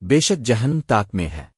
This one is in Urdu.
بے شک جہنم تاک میں ہے۔